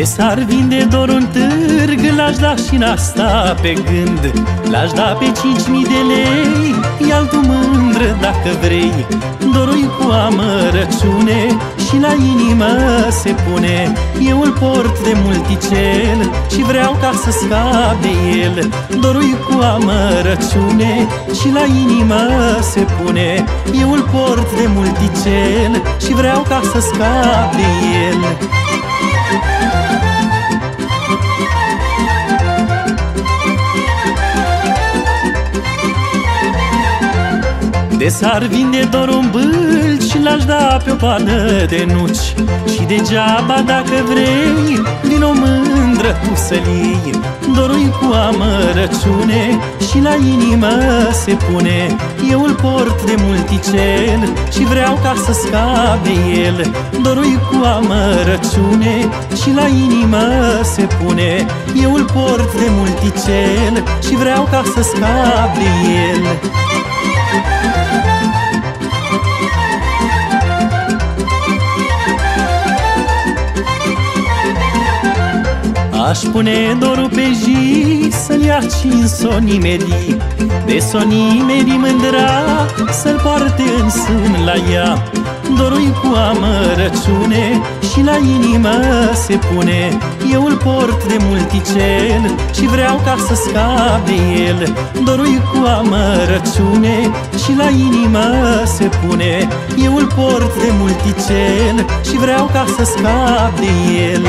De s-ar vinde doar un târg L-aș da și n asta pe gând. L-aș da pe cinci mii de lei Ia-l tu mândră dacă vrei. Dorul cu amărăciune Și la inimă se pune. Eu îl port de multicel Și vreau ca să scap de el. Dorul cu amărăciune Și la inimă se pune. Eu îl port de multicel Și vreau ca să scap de el De s-ar vinde doar un bâlci L-aș da pe o pană de nuci. Și degeaba dacă vrei Din o mândră tu să-l iei Dorul cu amărăciune Și la inimă se pune. Eu îl port de multicel Și vreau ca să scap de el. Dorul cu amărăciune Și la inimă se pune. Eu îl port de multicel Și vreau ca să scap de el Aș pune dorul pe zi Să-l ia cins o nimerii De s-o nimeri mândra Să-l poarte în sân la ea. Dorul cu amărăciune Și la inimă se pune. Eu îl port de multicel Și vreau ca să scap de el. Dorul cu amărăciune Și la inimă se pune. Eu îl port de multicel Și vreau ca să scap de el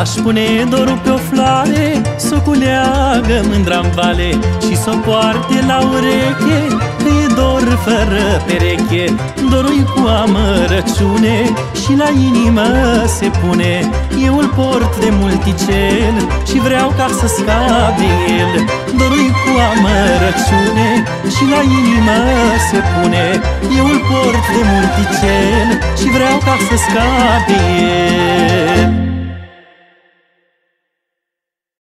Aș pune dorul pe o floare Să o culeagă mândra vale Și să o poarte la ureche Că e dor fără pereche. Dorul cu amărăciune Și la inimă se pune. Eu îl port de multicel Și vreau ca să scap de el. Dorul cu amărăciune Și la inimă se pune. Eu îl port de multicel Și vreau ca să scap de el